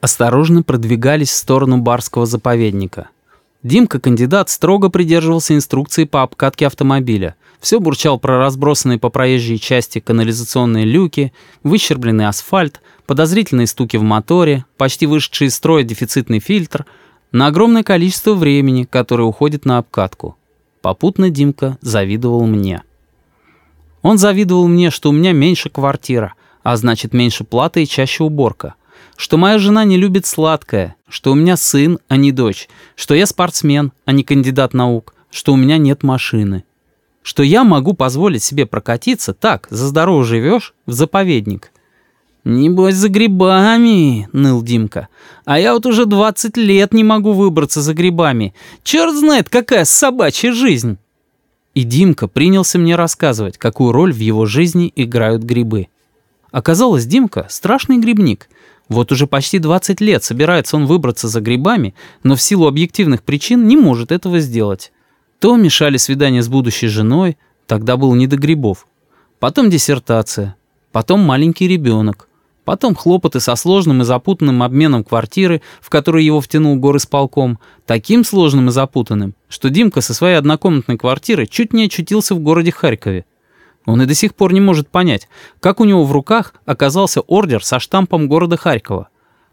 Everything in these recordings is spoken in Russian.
осторожно продвигались в сторону барского заповедника. Димка-кандидат строго придерживался инструкции по обкатке автомобиля. Все бурчал про разбросанные по проезжей части канализационные люки, выщербленный асфальт, подозрительные стуки в моторе, почти вышедший из строя дефицитный фильтр, на огромное количество времени, которое уходит на обкатку. Попутно Димка завидовал мне. Он завидовал мне, что у меня меньше квартира, а значит меньше платы и чаще уборка что моя жена не любит сладкое, что у меня сын, а не дочь, что я спортсмен, а не кандидат наук, что у меня нет машины, что я могу позволить себе прокатиться так, за здорово живешь, в заповедник. «Небось, за грибами», — ныл Димка. «А я вот уже 20 лет не могу выбраться за грибами. Черт знает, какая собачья жизнь!» И Димка принялся мне рассказывать, какую роль в его жизни играют грибы. Оказалось, Димка — страшный грибник — вот уже почти 20 лет собирается он выбраться за грибами, но в силу объективных причин не может этого сделать. То мешали свидания с будущей женой, тогда было не до грибов. Потом диссертация, потом маленький ребенок, потом хлопоты со сложным и запутанным обменом квартиры, в который его втянул горисполком, таким сложным и запутанным, что Димка со своей однокомнатной квартиры чуть не очутился в городе Харькове. Он и до сих пор не может понять, как у него в руках оказался ордер со штампом города Харькова.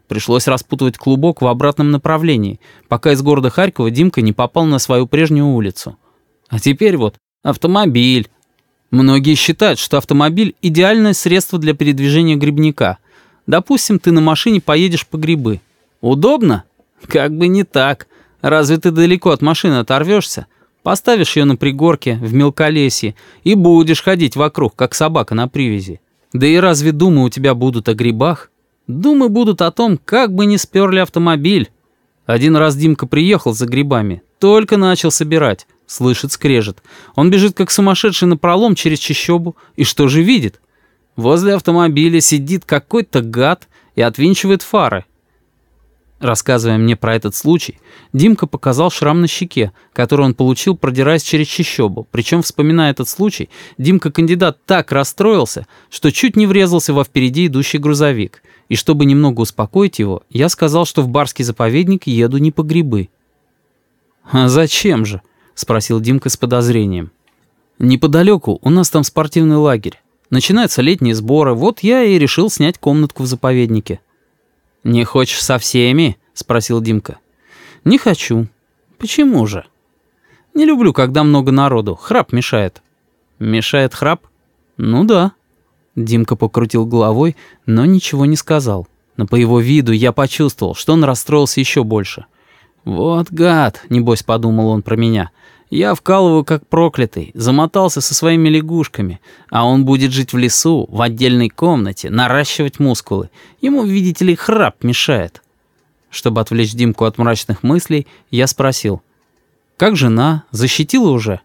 Пришлось распутывать клубок в обратном направлении, пока из города Харькова Димка не попал на свою прежнюю улицу. А теперь вот автомобиль. Многие считают, что автомобиль – идеальное средство для передвижения грибника. Допустим, ты на машине поедешь по грибы. Удобно? Как бы не так. Разве ты далеко от машины оторвешься? Поставишь ее на пригорке, в мелколесье, и будешь ходить вокруг, как собака на привязи. Да и разве думы у тебя будут о грибах? Думы будут о том, как бы не сперли автомобиль. Один раз Димка приехал за грибами, только начал собирать. Слышит скрежет. Он бежит как сумасшедший на пролом через чащобу, и что же видит? Возле автомобиля сидит какой-то гад и отвинчивает фары. Рассказывая мне про этот случай, Димка показал шрам на щеке, который он получил, продираясь через чащобу. Причем, вспоминая этот случай, Димка-кандидат так расстроился, что чуть не врезался во впереди идущий грузовик. И чтобы немного успокоить его, я сказал, что в барский заповедник еду не по грибы. «А зачем же?» — спросил Димка с подозрением. «Неподалеку у нас там спортивный лагерь. Начинаются летние сборы, вот я и решил снять комнатку в заповеднике». «Не хочешь со всеми?» — спросил Димка. «Не хочу». «Почему же?» «Не люблю, когда много народу. Храп мешает». «Мешает храп?» «Ну да». Димка покрутил головой, но ничего не сказал. Но по его виду я почувствовал, что он расстроился еще больше. «Вот гад», — небось подумал он про меня, — я вкалываю как проклятый, замотался со своими лягушками, а он будет жить в лесу, в отдельной комнате, наращивать мускулы. Ему, видите ли, храп мешает. Чтобы отвлечь Димку от мрачных мыслей, я спросил. «Как жена? Защитила уже?»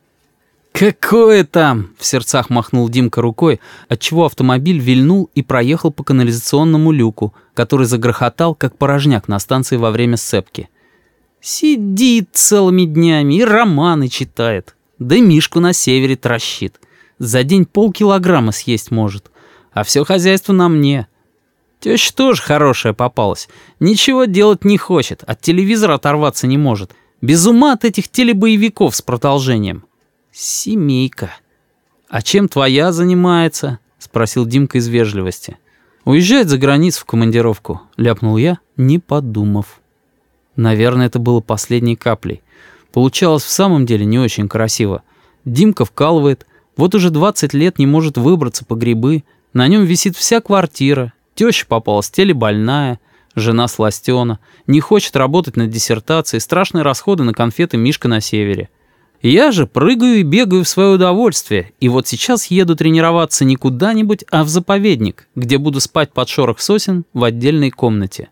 «Какое там?» — в сердцах махнул Димка рукой, отчего автомобиль вильнул и проехал по канализационному люку, который загрохотал, как порожняк на станции во время сцепки. Сидит целыми днями и романы читает. Да Мишку на севере трощит. За день полкилограмма съесть может. А все хозяйство на мне. Теща тоже хорошая попалась. Ничего делать не хочет, от телевизора оторваться не может. Без ума от этих телебоевиков с продолжением. Семейка. «А чем твоя занимается?» — спросил Димка из вежливости. «Уезжает за границу в командировку», — ляпнул я, не подумав. Наверное, это было последней каплей. Получалось в самом деле не очень красиво. Димка вкалывает, вот уже 20 лет не может выбраться по грибы, на нем висит вся квартира, теща попалась телебольная, жена сластена, не хочет работать над диссертацией, страшные расходы на конфеты Мишка на севере. Я же прыгаю и бегаю в свое удовольствие, и вот сейчас еду тренироваться не куда-нибудь, а в заповедник, где буду спать под шорох сосен в отдельной комнате.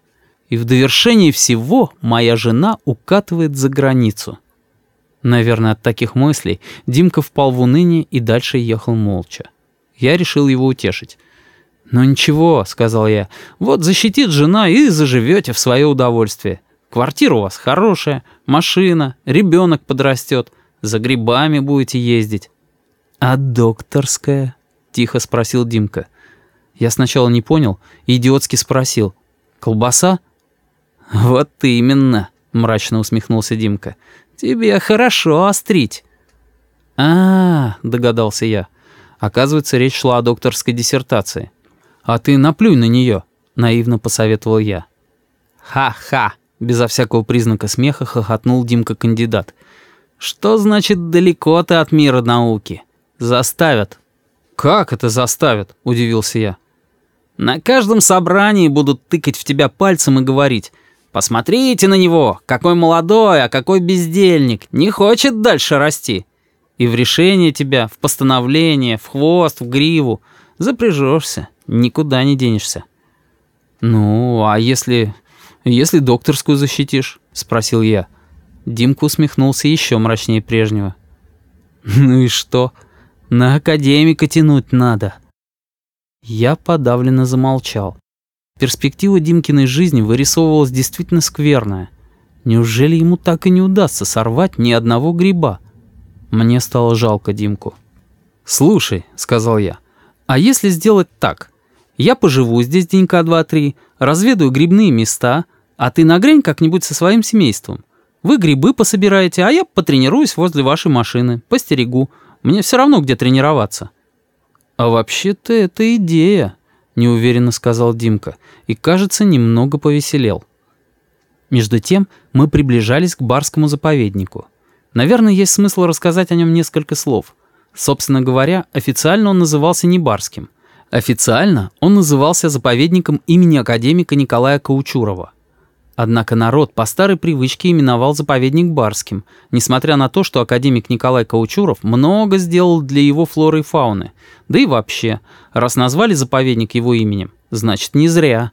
И в довершении всего моя жена укатывает за границу. Наверное, от таких мыслей Димка впал в уныние и дальше ехал молча. Я решил его утешить. «Ну ничего», — сказал я, — «вот защитит жена и заживете в свое удовольствие. Квартира у вас хорошая, машина, ребенок подрастет, за грибами будете ездить». «А докторская?» — тихо спросил Димка. Я сначала не понял идиотски спросил. «Колбаса?» «Вот именно», — мрачно усмехнулся Димка. «Тебе хорошо острить». «А, догадался я. Оказывается, речь шла о докторской диссертации. «А ты наплюй на нее», — наивно посоветовал я. «Ха-ха!» — безо всякого признака смеха хохотнул Димка-кандидат. «Что значит далеко ты от мира науки? Заставят». «Как это заставят?» — удивился я. «На каждом собрании будут тыкать в тебя пальцем и говорить, «Посмотрите на него! Какой молодой, а какой бездельник! Не хочет дальше расти!» И в решение тебя, в постановление, в хвост, в гриву запряжешься, никуда не денешься. «Ну, а если... если докторскую защитишь?» — спросил я. Димка усмехнулся еще мрачнее прежнего. «Ну и что? На академика тянуть надо». Я подавленно замолчал. Перспектива Димкиной жизни вырисовывалась действительно скверная. Неужели ему так и не удастся сорвать ни одного гриба? Мне стало жалко Димку. «Слушай», — сказал я, — «а если сделать так? Я поживу здесь денька два-три, разведаю грибные места, а ты нагрянь как-нибудь со своим семейством. Вы грибы пособираете, а я потренируюсь возле вашей машины, постерегу. Мне все равно, где тренироваться». «А вообще-то это идея», — неуверенно сказал Димка, и, кажется, немного повеселел. Между тем мы приближались к барскому заповеднику. Наверное, есть смысл рассказать о нем несколько слов. Собственно говоря, официально он назывался не барским. Официально он назывался заповедником имени академика Николая Каучурова. Однако народ по старой привычке именовал заповедник Барским, несмотря на то, что академик Николай Каучуров много сделал для его флоры и фауны. Да и вообще, раз назвали заповедник его именем, значит не зря.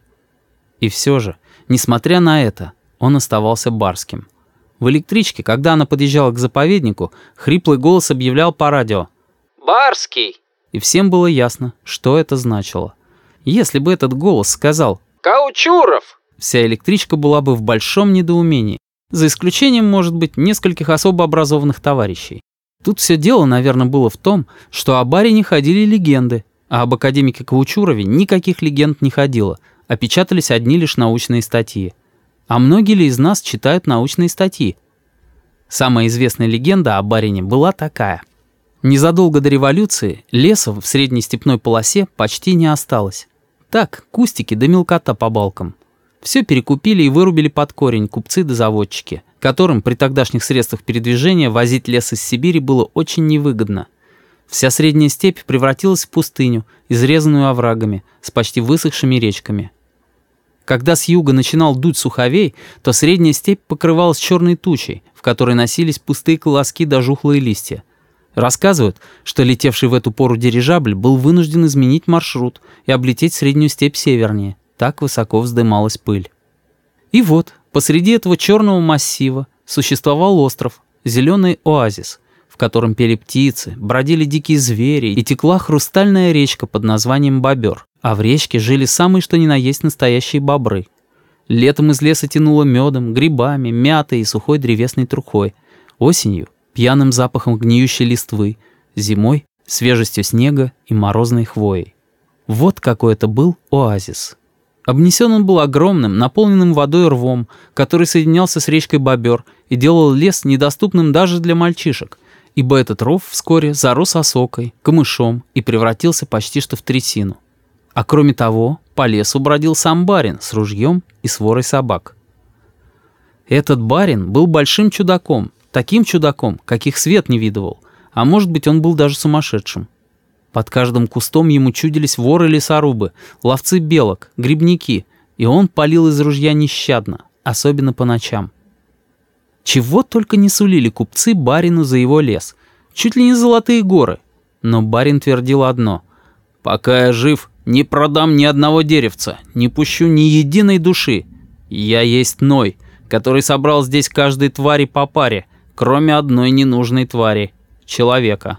И все же, несмотря на это, он оставался Барским. В электричке, когда она подъезжала к заповеднику, хриплый голос объявлял по радио «Барский!» И всем было ясно, что это значило. Если бы этот голос сказал «Каучуров!» Вся электричка была бы в большом недоумении, за исключением, может быть, нескольких особо образованных товарищей. Тут все дело, наверное, было в том, что о баре не ходили легенды, а об академике Каучурове никаких легенд не ходило, а печатались одни лишь научные статьи. А многие ли из нас читают научные статьи? Самая известная легенда о барине была такая. Незадолго до революции лесов в средней степной полосе почти не осталось. Так, кустики да мелкота по балкам. Все перекупили и вырубили под корень купцы да заводчики, которым при тогдашних средствах передвижения возить лес из Сибири было очень невыгодно. Вся средняя степь превратилась в пустыню, изрезанную оврагами, с почти высохшими речками. Когда с юга начинал дуть суховей, то средняя степь покрывалась черной тучей, в которой носились пустые колоски да жухлые листья. Рассказывают, что летевший в эту пору дирижабль был вынужден изменить маршрут и облететь среднюю степь севернее – так высоко вздымалась пыль. И вот, посреди этого черного массива существовал остров, зеленый оазис, в котором пели птицы, бродили дикие звери и текла хрустальная речка под названием Бобер, а в речке жили самые что ни на есть настоящие бобры. Летом из леса тянуло медом, грибами, мятой и сухой древесной трухой. Осенью — пьяным запахом гниющей листвы, зимой — свежестью снега и морозной хвоей. Вот какой это был оазис. Обнесен он был огромным, наполненным водой рвом, который соединялся с речкой Бобер и делал лес недоступным даже для мальчишек, ибо этот ров вскоре зарос осокой, камышом и превратился почти что в трясину. А кроме того, по лесу бродил сам барин с ружьем и сворой собак. Этот барин был большим чудаком, таким чудаком, каких свет не видывал, а может быть он был даже сумасшедшим. Под каждым кустом ему чудились воры-лесорубы, ловцы белок, грибники, и он палил из ружья нещадно, особенно по ночам. Чего только не сулили купцы барину за его лес. Чуть ли не золотые горы. Но барин твердил одно. «Пока я жив, не продам ни одного деревца, не пущу ни единой души. Я есть Ной, который собрал здесь каждой твари по паре, кроме одной ненужной твари — человека».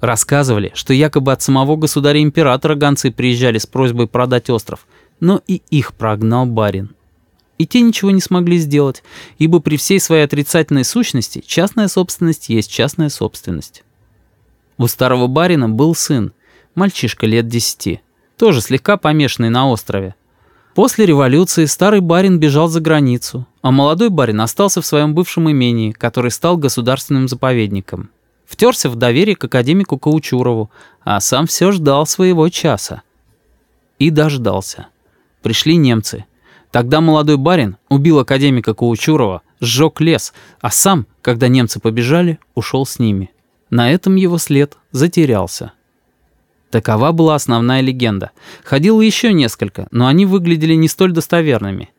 Рассказывали, что якобы от самого государя-императора гонцы приезжали с просьбой продать остров, но и их прогнал барин. И те ничего не смогли сделать, ибо при всей своей отрицательной сущности частная собственность есть частная собственность. У старого барина был сын, мальчишка лет десяти, тоже слегка помешанный на острове. После революции старый барин бежал за границу, а молодой барин остался в своем бывшем имении, который стал государственным заповедником. Втерся в доверие к академику Каучурову, а сам все ждал своего часа. И дождался. Пришли немцы. Тогда молодой барин убил академика Каучурова, сжег лес, а сам, когда немцы побежали, ушел с ними. На этом его след затерялся. Такова была основная легенда. Ходило еще несколько, но они выглядели не столь достоверными.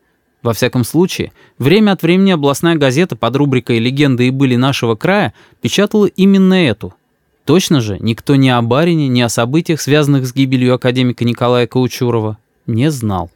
Во всяком случае, время от времени областная газета под рубрикой «Легенды и были нашего края» печатала именно эту. Точно же, никто ни о барине, ни о событиях, связанных с гибелью академика Николая Каучурова, не знал.